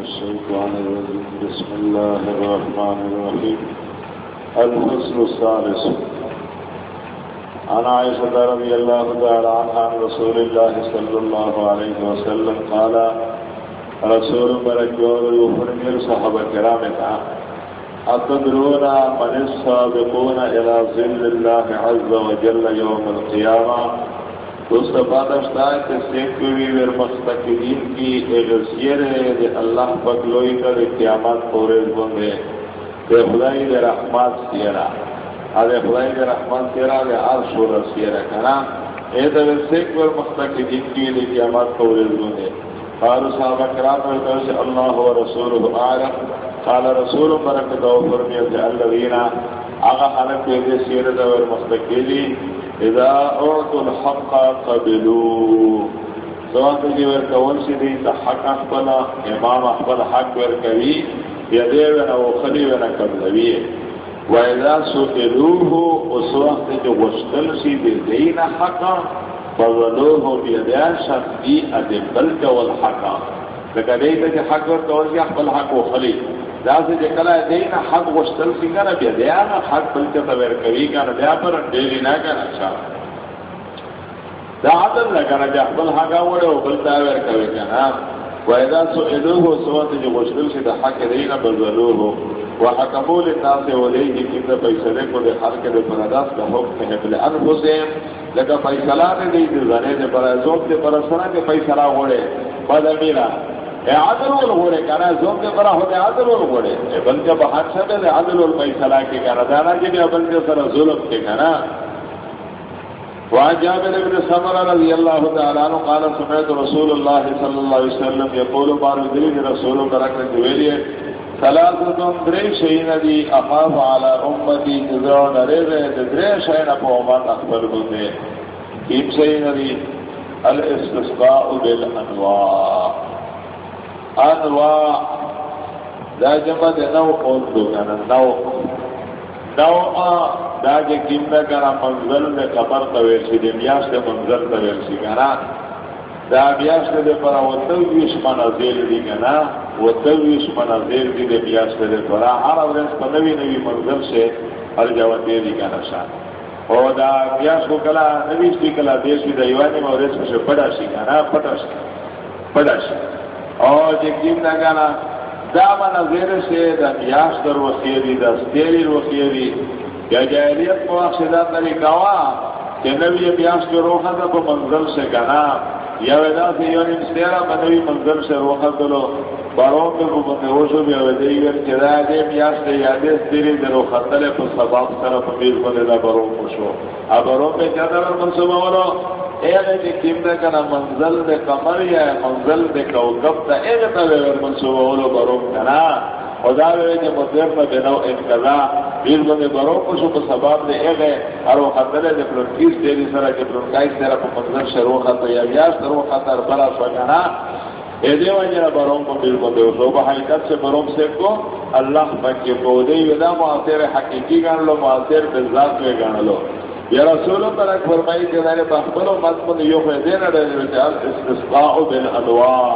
الشيطان الرجيم. بسم الله الرحمن الرحيم. الفصل الثالث. عن عائشة رضي الله تعالى عنها عن رسول الله صلى الله عليه وسلم قال، رسول بركور يفرمي صحابة كرامة أتدرون من السابقون إلى ظل الله عز وجل يوم القيامة دوست پاتشتا کہ سیکوی ور مستقلین کی اغسیر دے اللہ بکلوئی کا دے قیامت پورے بندے دے خدای دے رحمت سیرا دے خدای دے رحمت سیرا دے عرش و رسیرا کنا۔ اے دے سیکور مستقلین کی دے قیامت پورے بندے قالوا صحابہ کرام ورته چې الله ورسوله اعلم قال رسول برکت او فرمیو چې الذين هغه خلک دې سیر د ور اذا اعطوا الحق قبلوا. سواء تجي ورکول شي دي حق خپل امام خپل حق ورکوي، یا دې ونه او خلی ونه قبلوي. واذا سئلوه وسواء تجي وشتل شي دي دین حق فضلوه بيدیا شخصي ادبل والحق لکه دې ته حق ورکول شي خپل حق وخلی دا چې کله دین حق وشتل سی کنه، بیا بیا نه حق بل ته تور کوي کنه، بیا پر ډېری نه کنه چا. دا عدل نه کنه، بیا خپل حق وړه او بل ته ور کوي کنه. وایدا سو وإذا سئلوه سوات جو وشتل سی د حق دې دین بذلوه وحكموا للناس وليه كده فیصله کو د حق د پرداس د حکم ہے بل انفسهم لگا فیصلہ نے دی زنے دے پر ازوب دے پر سنا کے فیصلہ وڑے بدمیرا عدل ول غوړې کنه زوم دې برا هو دې عدل ول غوړې بل چې په حق سره دې عدل ول فیصله کې کنه دا نه چې بل دې سره ظلم کې بن سمر رضي الله تعالى عنه قال، سمعت رسول الله صلى الله عليه وسلم يقول بار دې رسول برکت ویلې ثلاثه درې شین دي اخاف على امتي ذو نره درې شین په امت خپل باندې کیم شین دي الاستسقاء بالانواع۔ انواع دا جمع دے نو قول دو کنا نو. نو دا جے کم دا کنا منزل دے قبر تویر سی دے میاش دے منزل تویر سی کنا دا میاش دے پرا و وطویش منازیل دی کنا وطویش منازیل دی دے میاش دے پرا ہر ورنس پا نوی نوی منزل سے ہر جوان دے دی کنا شا او دا میاش کو کلا نویش دی کلا دیش دی دیوانی مورس سے پڑا سی کنا پڑا سی پڑا سی اور جکیم نگانا دا من غیر سے دا میاش در وخیری دا ستیری وخیری یا جاہلیت کو اخشدات نبی کوا، کہ نبی میاش کے روحا دا کو منظر سے گنا یا ودا سے یونی مستیرا منوی منظر سے روحا دلو بارون کے کو بندے ہوشو بھی اویدے گئر چرا دے میاش دے یادے ستیری در روحا دلے پر سباب سر پمیر بندے دا بارون خوشو اب بارون پہ کیا در منصوبہ ولو۔ ایغه چې کیم کنه منزل ده قمر یا منزل ده کوكب ته ایغه ته ور منسوب اولو برو کنه خدا وی چې مدیر په بنو انقضا. بیر باندې برو کو شو په سبب ده ایغه ارو خطر ده پرکیس دې سره چې پرکای سره په منزل شروع خطر یا یا شروع خطر بلا شو کنه. اے دیو اجرا بروم کو بیر کو دیو سو حقیقت سے بروم سے کو اللہ پاک کو دے ودا مؤثر حقیقی گان لو مؤثر بالذات میں گان لو یا رسول پر فرمائی کہ میں نے بخبر و مضمون یو فیدے نہ رہے ہوئے تھے استسقاء بالانواع.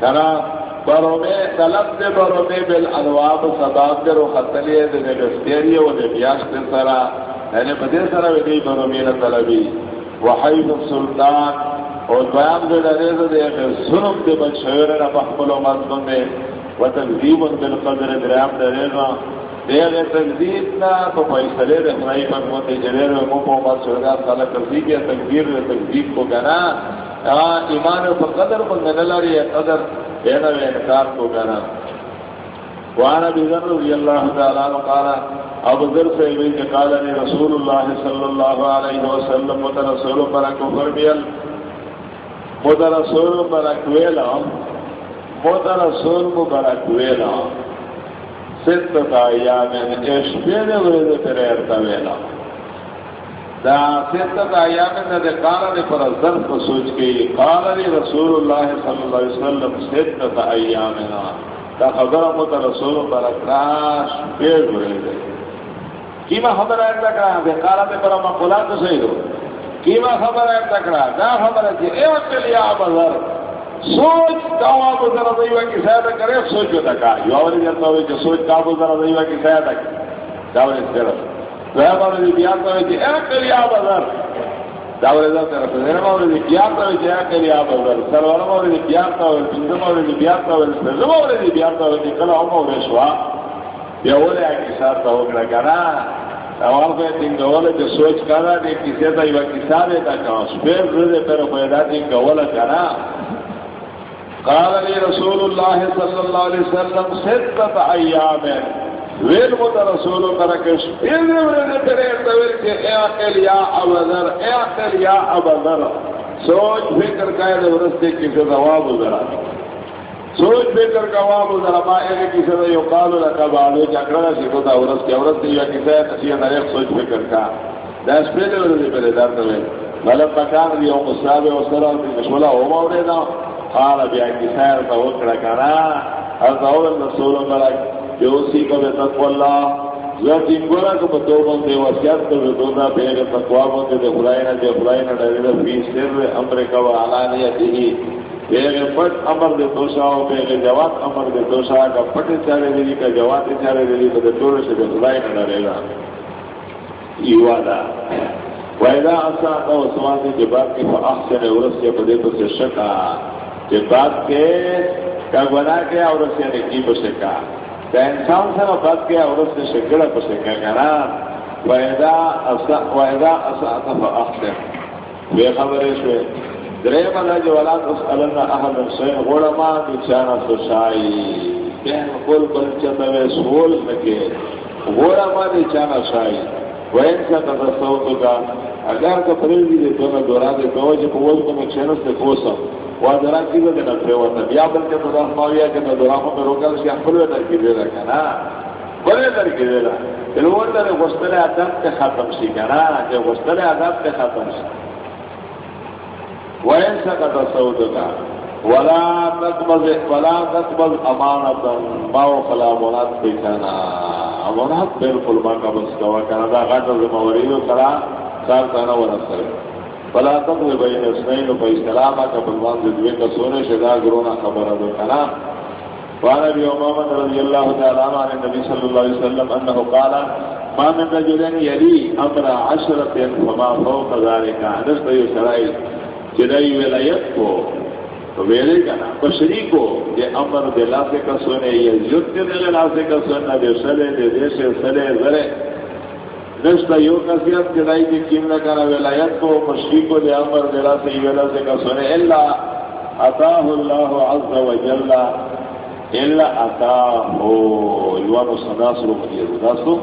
کنا برو میں طلب دے برو میں بالانواع سباب دے رو خطلیے دے نگستیری و دے بیاش دے سرا. یعنی بدے سرا ویدی برو میں طلبی. وحیب السلطان اور بیان دے دے دے دے ظلم دے بچھوئر نہ بخبر و مضمون دے و تنظیب بالقدر درام دے دے دیر تقدیر نا تو فیصلے رہنائی پر موتے جلیر و مو پو سودا تعالی کرتی کہ تقدیر و تقدیر کو گنا ایمان و قدر پر نلاری قدر دینا و انکار کو گنا وانا بذر رضی اللہ تعالی عنہ قال ابو ذر سے بھی کہ قال نے رسول اللہ صلی اللہ علیہ وسلم مترسول پر کفر بیل مترسول پر کویلا مترسول مبارک ویلا ستت ایام اش پیده ورده پر ارتا دا ستت ایام دا دا قالا دی پر ظرف سوچ کی قالا دی رسول اللہ صلی اللہ علیہ وسلم ستت ایام دا خبر مت رسول پر اکراش پید ورده کیما خبر ہے تکڑا دے قالا دی پر مقولات سیدو. کیما خبر ہے تکڑا دا خبر ہے کہ اے وقت بذر سوچ کاوا ذرا دیوا کی سایہ کرے سوچ بتا کا یو اور جنتا ہوئے کہ سوچ کاوا ذرا دیوا کی سایہ تک داور اس طرف تو ہے بارے دی بیان تو ہے کہ اے کلیا بازار داور اس طرف ہے نہ بارے دی بیان تو ہے کہ اے کلیا بازار سرور بارے دی بیان تو ہے پنځه بارے دی بیان تو ہے سرور بارے دی بیان تو ہے کلا او مو رشوا بیا ولې کی ساتھ ہو کړه کرا اول په دې ډول چې سوچ کړه دې کیسه ته یو کیسه ده تا کا سپیر دې پر پیدا دې کوله کرا قال لي رسول الله صلى الله عليه وسلم ستة ايام ویل مت رسول کرکش پھر ورے تیرے تویل کہ اے اکل یا ابذر اے اکل یا ابذر سوچ فکر کا ہے ورستے کی جواب ذرا سوچ فکر کا جواب ذرا ما اے کی سے یو قال لك بعد چکرا سی کو تا ورس کے ورس یا کی سے کسی نہ سوچ فکر کا داس پہلے ورے پہلے دار تو مطلب مکان یوم الصابع وسلام مشولا ہو مورے نا قال بیا کی خیر تو وکڑا کرا اور تو رسول اللہ جو سی کو بے تقوی اللہ، جو گورا کو تو بن دے، وصیت تو دو دا بے تقوی کو دے خدای دے خدای دے دے فی سر امر کا علانیہ دی بے پٹ امر دے دوشا او بے جواب امر دے دوشا کا پٹ چارے دی کا جواب چارے دی تو ٹور سے خدای نہ دے گا۔ ایوادا وَإِذَا أَسَاءَ وَسْمَعَتِ جِبَارِ فَأَحْسَنَ وَرَسْيَ فَدَيْتُ سَشَّكَا کہ بات کے کا گنا کے اور سے نکی بسے کا انسان سے بات کے اور سے شکڑا بسے کا کنا وَإِذَا أَسَاءَ وَإِذَا أَسَاءَ فَأَحْسَنَ بے خبر ہے درے مدہ جو ولا تسألن أحد شيء غوڑا ما بچانا سوشائی کہ کل بلچتا میں سول لگے غوڑا ما بچانا شائی وین کا تصوت کا اگر کا فریضی دے تو دورا دے تو جو قوت کو میں چینس سے کوسا وہ کی دے نہ پھر وہ بیا بل کے تو راہ ماویا کہ نہ دورا کو روکل سے خپل ودر کی دے رکھا نا بڑے در کی دے رہا. پھر یعنی وہ در وستر ادب کے ختم سی کنا کہ وستر ادب کے ختم سی. وین کا تصوت کا ولا تقبض ولا تقبض امانتا باو خلا مراد پیچانا امانات بالکل ما کا بس کوا کنا دا غاٹا زموریو کرا سار کانا ورسل. فلا تقبض بین اسنین و پا اسلاما کا بلوان زدوی کا سونے شدا گرونا خبر دو کنا وانا بی امامت رضی اللہ تعالی عن النبی صلی اللہ علیہ وسلم انہو قالا ما من رجلن یلی امر عشرت فما فوق ذالکا نسل یو سرائی چدائی ولایت کو تو ویلے کا نا بشری کو یہ امر دے لاسے کا سونے یہ جد دے لاسے کا سونا دے سلے، دے دے سلے، ذرے. نشتا یو کسیت جدائی کی کیم نہ کنا ولایت کو بشری کو دے امر دے لاسے یہ لاسے کا سونے اللہ عطاہ اللہ عز و جل۔ اللہ عطاہ یوانو صداس رو مدیر صداسو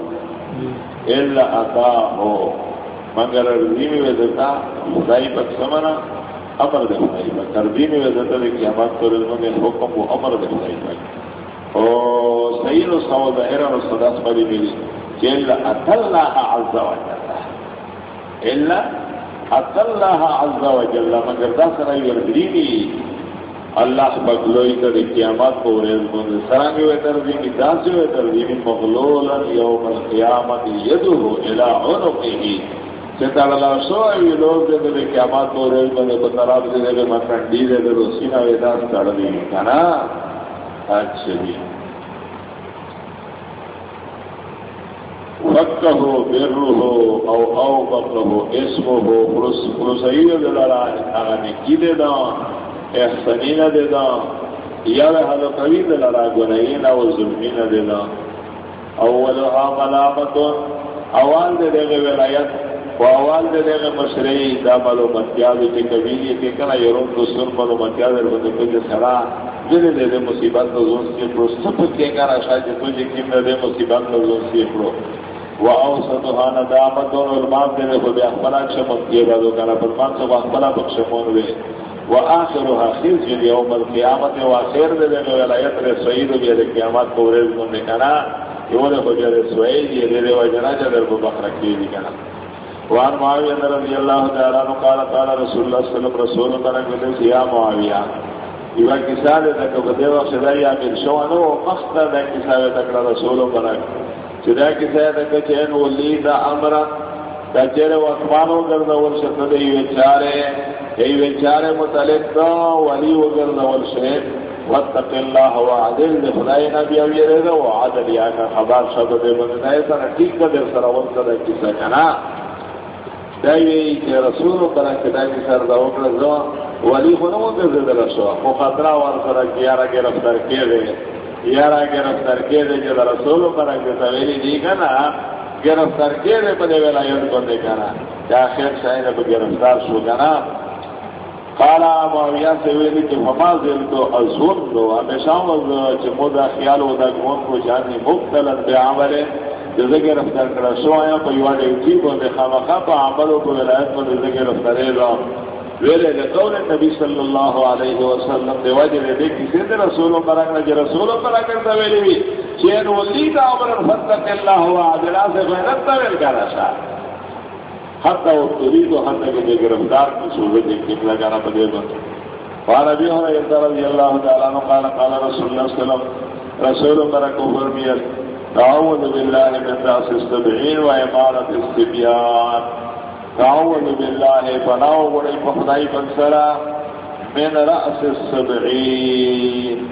اللہ عطاہ مگر رضی میں ویدتا خدای پک سمنا امر دے خدای پاک۔ تربی میں وزت ہے کہ ہمارا میں حکم وہ امر دے خدای پاک۔ او صحیح و سو ظاہر و صدا سمری ملی کہ الا اتلہ عز و جل الا اتلہ عز و جل مگر دا سرائی وردینی اللہ بگلوئی تا دی قیامت کو رزق میں سرانگی و تربی کی داسی و تربی مغلولا یوم القیامت یدو الى عنقی چتا اللہ سو ای لوگ دے دے قیامت کو رے بندے کو طرف دے دے مکن دی دے دے سینا ویدا سڑ کنا اچھا جی. جی ہو بر ہو، او او بکر ہو اسم ہو، پرس پرسائی دے لڑا، اگا نکی دے دا احسنین دے دا یا حد قوی دے لڑا گنین او ظلمین دے دا. اولها ملامتون اول دے دے ولایت، و اول دے دے مشرعی، دا معلومتیا دے کہ کبھی یہ کنا یرون کو سن معلومتیا دے بندے کو دے سرا. دے دے دے مصیبت نو زون سے پرو سب کے کرا شاید جی تو جے کہ دے مصیبت نو زون سے پرو. وا اوسطها ندامت و علماء دے دے خود اخبار شمت کیے گا دو کنا فرمان بخشمون وے رے سعید قیامت کو ریز من ہو جائے سعید یہ دے وجنا جدر کو بخر کی دی کنا وان معاویہ رضی اللہ تعالی عنہ قال قال رسول اللہ صلی اللہ علیہ وسلم رسول اللہ یا معاویہ کیسا دے تک کو خدای دے کیسا دے تک رسول چدا کیسا دے کہ چین ولی دا امر دا چیر و اسمانو در دا ور شت دے چارے ای بیچارے متعلق دا ولی وگر دول شے واتق اللہ و عدل، دے خدای نبی او یہ رہا و عدل یا کا خبر شد دے بندے ایسا ٹھیک کا دے سر اول کا دے کسا کنا دائی کہ رسول کرا کہ دائی سر دا وکر زو ولی خونو دے دے دے رسو خو خطرہ وار سر کیارا کے رفتر کے دے۔ یارا گرفتار کے دے جو رسول کرا کہ سویلی دی کنا گرفتار کے دے پدے ویلا یود کو دے کنا یا خیر شاید گرفتار شو کنا قالا معاویہ سے ویلی کہ فما زل تو ازون دو ہمیشہ وزو چھ مودا خیال و دا گون کو جانی مبتلن بے عملے جزے کے رفتار کرا شو آیا پا یوانے اجیب و دے خامخا پا عملو کو ولایت میں جزے کے رفتارے ویلے لقول نبی صلی اللہ علیہ وسلم دے وجہ دے دے کسی دے رسولوں پر اگر جے رسولوں پر اگر تا ویلی بھی چین ولی دا عمر فتق اللہ و عدلہ سے فینت تا ویل کرا شاہ حتی و ترید و حتی کے جے گرفتار کی صورت ایک نکلا جانا پدے دو قال ابی حریرت رضی اللہ تعالیٰ عنہ قال قال رسول اللہ صلی اللہ علیہ وسلم رسول برکو فرمیت تعوذ باللہ من داس السبعین و امارت السبیان تعوذ باللہ فناو بڑی پخدائی بنسرا من رأس السبعین،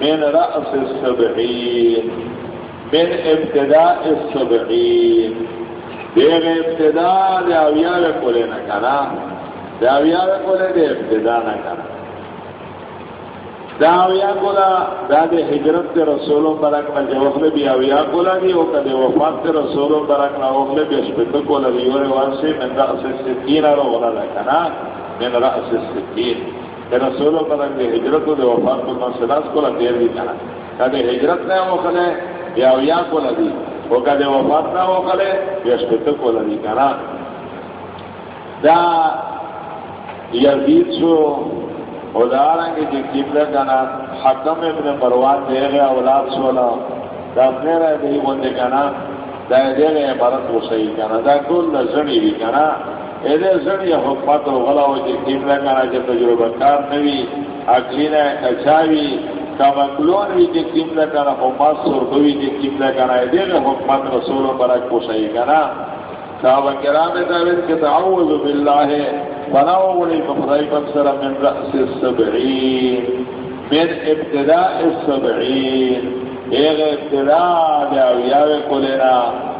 من رأس السبعین، من ابتداء السبعین۔ دیغ ابتداء دے اویا وے کولے نہ کنا دے اویا وے کولے دے ابتدا نہ کنا دا اویا کولا، دا دے ہجرت دے رسولوں برک نہ جو وقت بھی اویا کولا دی، او کدے وفات دے رسولوں برک نہ وقت بھی اسپت کولا دی اور واسے من راس ستین رو ولا نہ کنا من راس ستین دے رسولوں برک دے ہجرت دے وفات کو مسلاس کولا دیر دی کنا. دا کدے ہجرت نہ وقت یا اویا کولا دی. وہ کدے وفات نہ ہو کرے یشکت کو لگی کرا دا یزید شو ادارنگی جی قبلہ کنا حکم ابن مروان دے گیا اولاد شولا دا اپنے رہے دی بندے کنا دا دے گیا عبارت وہ صحیح کنا دا کل زنی بھی کنا ایدے زنی حکمت و غلا ہو جی قبلہ کنا جب جی تجربہ کار نوی اکلین اچھاوی کمکلون وی جی کم لکنا حماس سرخوی جی قبلہ کم لکنا دیگه حکمت رسول برک پوشایی کنا صحابہ کرام دارد کہ تعوذ باللہ بناو ولی مفرائی بکسر من رأس السبعین، من ابتداء السبعین. ایغ ابتداء دیاویاوی کلینا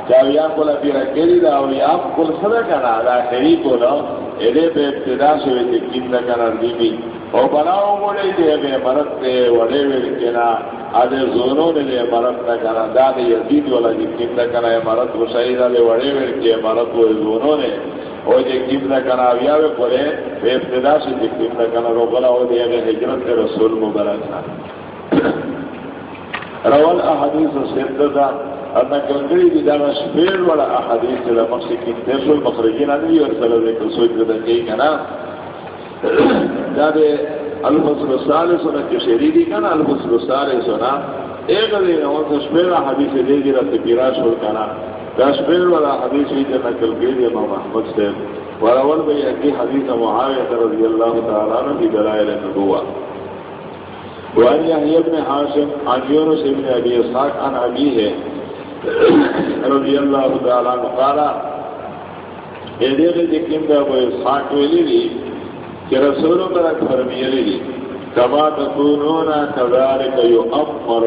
دیاویا کلا پیرا کلی دیاویا کل صدقنا، دا خری کلا، ایدے پہ ابتداء شوی جی کم لکنا دیبی او بناو مولی دے بے مرد دے وڑے ویل کنا آدھے زونو دے دے مرد دا کنا دا دے یزید والا جی کم دا کنا مرد و شہید آدھے وڑے ویل مرد و زونو نے او جی کم دا کنا ویاوے پورے بے ابتدا سے جی کم دا رو بلا ہو دے اگر حجرت دے رسول مبرک روال احادیث و سیدتا دا انا کنگری دی دانا شفیر والا احادیث دا مقصد کم تیسول مخرجین آدھے اور صلی اللہ علیہ وسلم دا کئی کنا دے الفصل الثالث سنا کہ شریری کنا الفصل الثالث سنا ایک دے نو تو شپیرا حدیث دے دی رت پیراش ہو کنا دا شپیر والا حدیث ہی جنا کل کے دی امام احمد سے وراول بھئی اکی حدیث معاویہ رضی اللہ تعالی عنہ کی دلائل النبوہ وان یحیی ابن حاشم، عن یونس ابن ابی اسحاق، عن ابی ہے، رضی اللہ تعالی عنہ، قال، اے دے دے دا وہ اسحاق ویلی دی، کہ رسولوں پر اک فرمیلی دی، کما تکونونا کذارک یو امر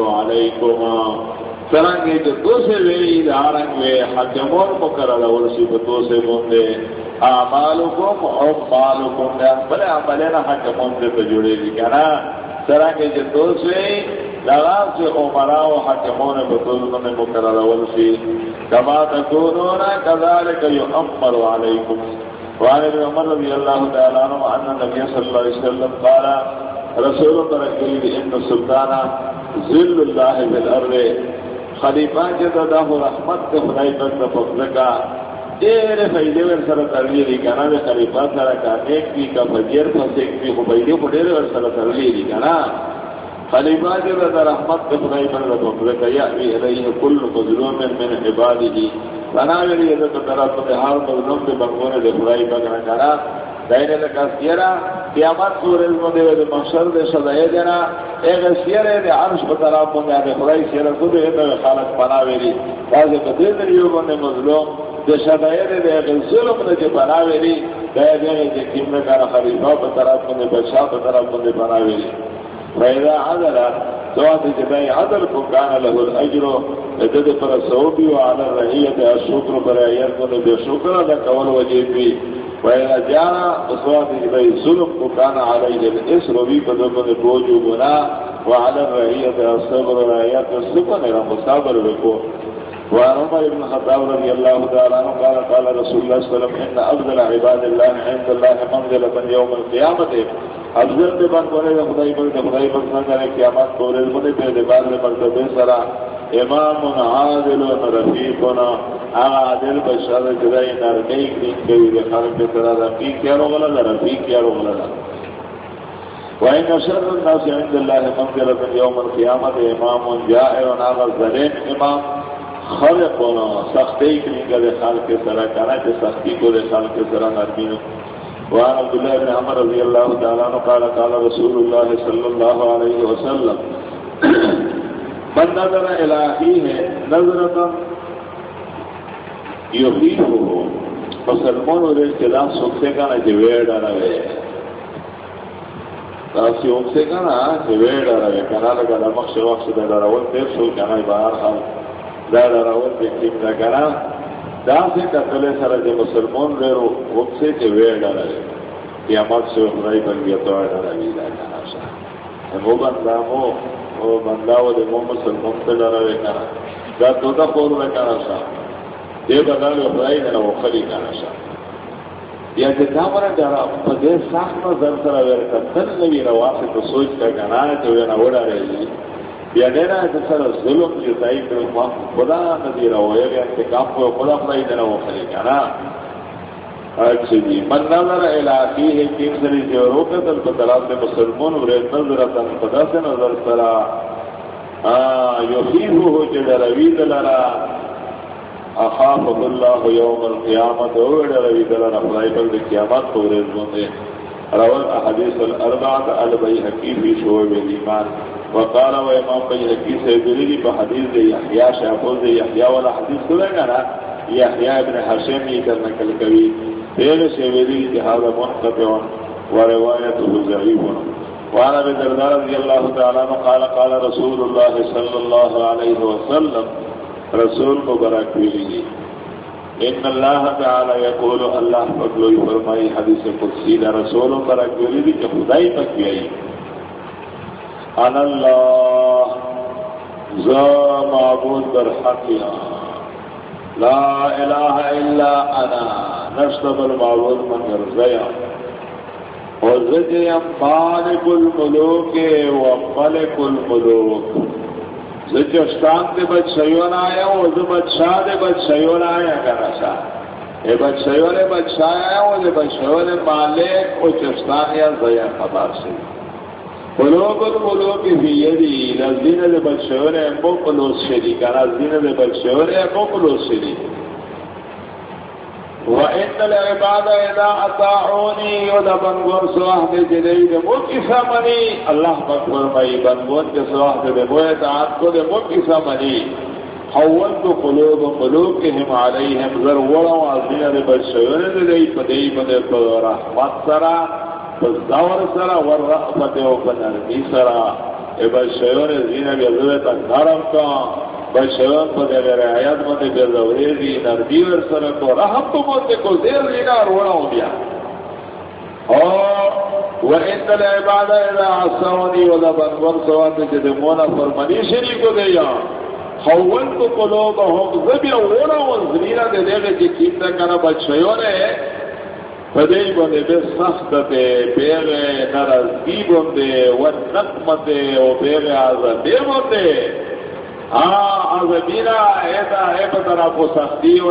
علیکما سرنگی جو دو سے ویلی دارنگ وی حکمون مکرر ورسی بتو سے بندے آمالکم او مالکم دے بلے عملینا حکمون دے تجوڑے دی کنا سرنگی جو دو سے لغام سے عمراء و حکمون بتو سے مکرر ورسی کما تکونونا کذارک یو امر علیکم وعن ابن عمر رضی اللہ تعالیٰ عنہ وعن نبی صلی اللہ علیہ وسلم قال رسول برکلی ان سلطانا ذل اللہ بالارض خلیفہ جدا دا رحمت کے خدای پر تفضلکا دیر فیدے ور سر ترلی دی کنا دے خلیفہ سر کا ایک بھی کا فجر فسیک بھی خبیدے کو ور سر ترلی دی کنا خلیفہ جدا دا رحمت کے خدای پر تفضلکا یعنی علیہ کل مظلوم من عبادی بنا ویلی یہ تو طرف تو حال تو نو کے بنگونے دے خدای بگنا کرا دائنے نے کہا سیرا قیامت سورج میں دے دے محشر دے سزائے دینا ایک سیرے دے عرش پر طرف میں دے خدای سیرا کو دے دے خالق بنا ویلی بعض قدر دے یو بنے مظلوم دے سزائے دے دے ظلم دے بنا ویلی دے دے کہ کیم نے کہا خلیفہ پر طرف نے بادشاہ پر طرف نے بناوی فیدا عدل تو آتے جدائی عدل کو کانا له الاجر ادد پر سوبی و علی الرحیت الشکر پر ایت کو بے شکر دا کول وجیب بھی فیدا جانا تو بنا وعلى الرعية الصبر الصبر إلى مصابر بكو وعن عمر بن الخطاب رضي الله تعالى عنه قال قال رسول الله صلى الله عليه وسلم إن أفضل عباد الله عند الله منزلة يوم القيامة افضل دے بات بولے خدائی پر خدائی پر قیامت پہ دے سرا امام عادل و رفیقنا. عادل بشار جدائی نرمی کی دے خالق پہ سرا رفیق کیا رو غلط، رفیق کیا رو غلط. وإن شر الناس عند الله منزلة يوم القيامة إمام جائر ونعمل ذلين إمام خلقنا سختی کریں گے خالق سرا کنا کہ سختی کو دے خالق سرا نرمین وعن عبد الله بن عمر رضي الله تعالى عنه قال قال رسول الله صلى الله عليه وسلم. من نظر الى اخيه نظرة يخيفه فسلمون ورد كلام سکتے کا نہ جویڑ رہے تاسی اوم سے کنا چې وېډ راوي کنا لګا د مخ شو وخت د راول ته شو کنا بهر حال دا راول په کې دا کنا دا چې کله سره د مسلمان ورو اوم سے چې وېډ راوي یا شو راي باندې ته راوي دا کنا شا باندې مو او باندې د مو مسلمان ته راوي کنا۔ دا تودا پور وکړا شا۔ دې بدل راي نه وخلي کنا شا۔ یا چې دا مره دا په دې سخت نظر سره ورته تل نوی رواسه ته سوچ کا غنا چې ونه وړه بیا دې نه چې سره ظلم چې تای کړو ما خدا ندی راوي بیا چې کاپ کو خدا پرای دې نه وخلې کنه اچھا جی من نظر الہی ہے کہ سری جو روکے تل بدلا سے مسلمان ورے نظر تن خدا سے نظر سرا۔ ہاں ہو جو دروی دلرا اخاف اللہ یوم القیامت اوڑ روی دلن افرائی پر دی قیامت کو رزمون دے روال احادیث الاربعات البی حقیف فی شعب ایمان وقال و امام بی حقیف سے دلیلی جی، پا حدیث دے یحیاء شاپوز دے یحیاء والا حدیث کو لگا نا؟ یحیاء ابن حسین یہ کرنا کل کبھی پیر سے دلیلی جہاز منقطع و روایته ضعیف وعن ابي الدرداء رضي الله تعالى عنه قال قال رسول الله صلى الله عليه وسلم، رسول کو برک ملی ان اللہ تعالی یقول، اللہ فضل فرمائی، حدیث قدسی دا رسول برک ملی کہ خدائی تک بھی آئی۔ ان اللہ، ذا معبود در حقیا لا الہ الا انا۔ نشتب المعبود من رضیا اور زجیم مالک الملوک و ملک الملوک. چستان دے بچ سیون آیا وہ جو بادشاہ دے بچ سیون آیا کرا سا اے بچ سیون بادشاہ آیا وہ دے بچ سیون مالک وہ چستان یا زیا خبر سے. قلوب القلوب فی یدی نزدین دے بچ سیون امبو قلوس شدی. کرا نزدین دے بچ سیون امبو قلوس شدی. وَإِنَّ الْعِبَادَ إِذَا أَطَاعُونِي اللہ بکفر مئی بنگون کے دے بوئے کو دے منی حولت قلوب قلوبهم علیہم ذر دے دے دے رحمت سرا پزدور سرا و پنرمی سرا. اے بے نرم کا بشران پا دے میرے آیات مندے بے دوریزی نرمی ورسر کو، رحم تو مندے کو دیر لینا رونا ہو گیا وَإِنَّ الْعِبَادَ إِذَا عَصَّوْنِي وَذَا بَنْوَرْ سَوَاتِ جی جَدِ مُونَ فَرْمَنِي شَرِي کو دے یا. خَوَّلْتُ قُلُوبَهُمْ ذَبِيَ وَوْنَا وَزْرِينَ دے دے گے جی کیتا کنا بچھئیو نے. فدی بندے بے سخت دے بیغ نرزگی بندے ونقمت دے و بیغ آزادے بندے. ہاں ایسا ہے کو سختی کو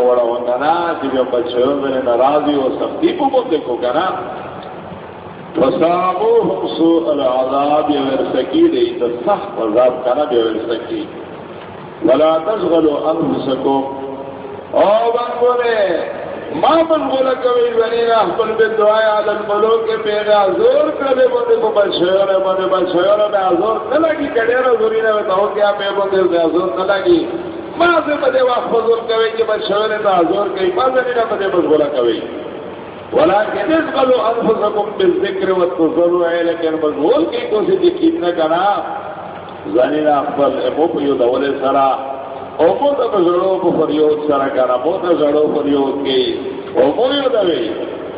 وڑا ہوتا نا جی جب میں سختی کو دیکھو گا نا؟ فساموہم سوء العذاب سکی دے، تو سخت عذاب کنا بیویر سکی۔ ولا تشغلو انفسکو او بنگو نے ما من بولا کوي ونی را خپل به دعای علی الملوک پیغا زور کړي باندې په بشوره باندې بشوره به زور نه لګي کډه را زوري نه وته او کیا په باندې به زور نه لګي ما سے بدے وقت فضول کوئی کہ بس شویر تا حضور کئی ما سے نینا بدے بس بولا کوئی۔ ولیکن اس قلو انفسکم بالذکر والتصلو ہے، لیکن بس بول کی کوسی جی کیتنا کنا زنینا اقبل امو پیو دولے سرا امو تا بزرو پو فریود سرا کنا مو تا زرو فریود کی امو یو دوی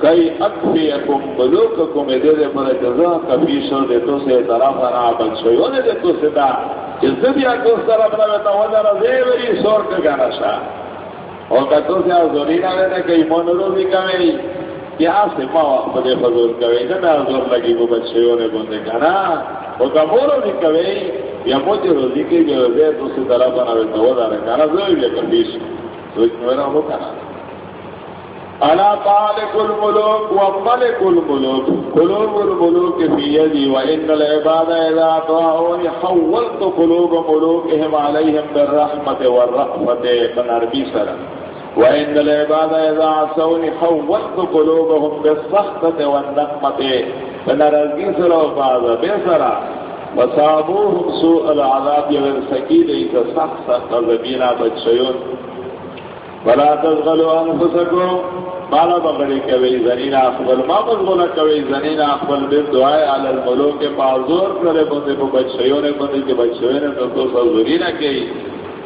کئی اکفی اکم بلوک کم دے دے پر جزا کفی شر دے تو سے طرف انا بچ شویون دے تو سے دا جس دے کو طرف نہ بیتا وجہ رضے وری سور کے گانا شا۔ اور کتو سے آزوری نہ لینے کئی من روزی کمی کیا سے ما وقت دے فضول کوئی نہ میں آزور لگی وہ بچ شویون بندے گانا۔ اور کمورو نہیں کوئی یا مجھے روزی کی جو رضے تو سے طرف انا بیتا وجہ رکھانا زوئی بھی کفی شر سوچ میرا ہو کنا الا طالق الملوك وملك الملوك قلوب الملوك في يدي وان العباد اذا اطاعوني حولت قلوب ملوكهم عليهم بالرحمه والرأفه فنربي سلام وان العباد اذا عصوني حولت قلوبهم بالسخطه والنقمه فنربي سلام بعض بسرا وصابوهم سوء العذاب والسكين اذا سخص غضبنا بچيون. ولا تشغلوا انفسكم مالا بغری کوي زنین اخبل ما مزغولا کوي زنین اخبل بیر دعای علی الملوک پازور کرے بندے کو بچیوں نے بندے کے بچیوں نے تو تو سوزوری نہ کی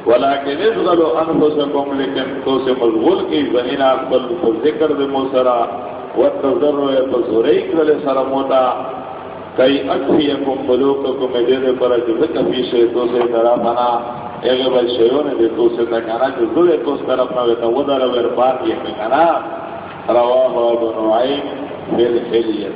ولیکن ازغلو انفسکم لیکن تو سے مزغول کی زنین اخبل کو ذکر دے موسرا والتذر و کرے کئی اٹھی موتا کئی کو میں دے دے پر جو ذکر پیشے تو سے درہ بنا ایک بچیوں نے دے تو سے تکانا جو ذلے تو اس طرف نہ ویتا ودر وربان یہ کنا رواه ابن نعيم بالحلية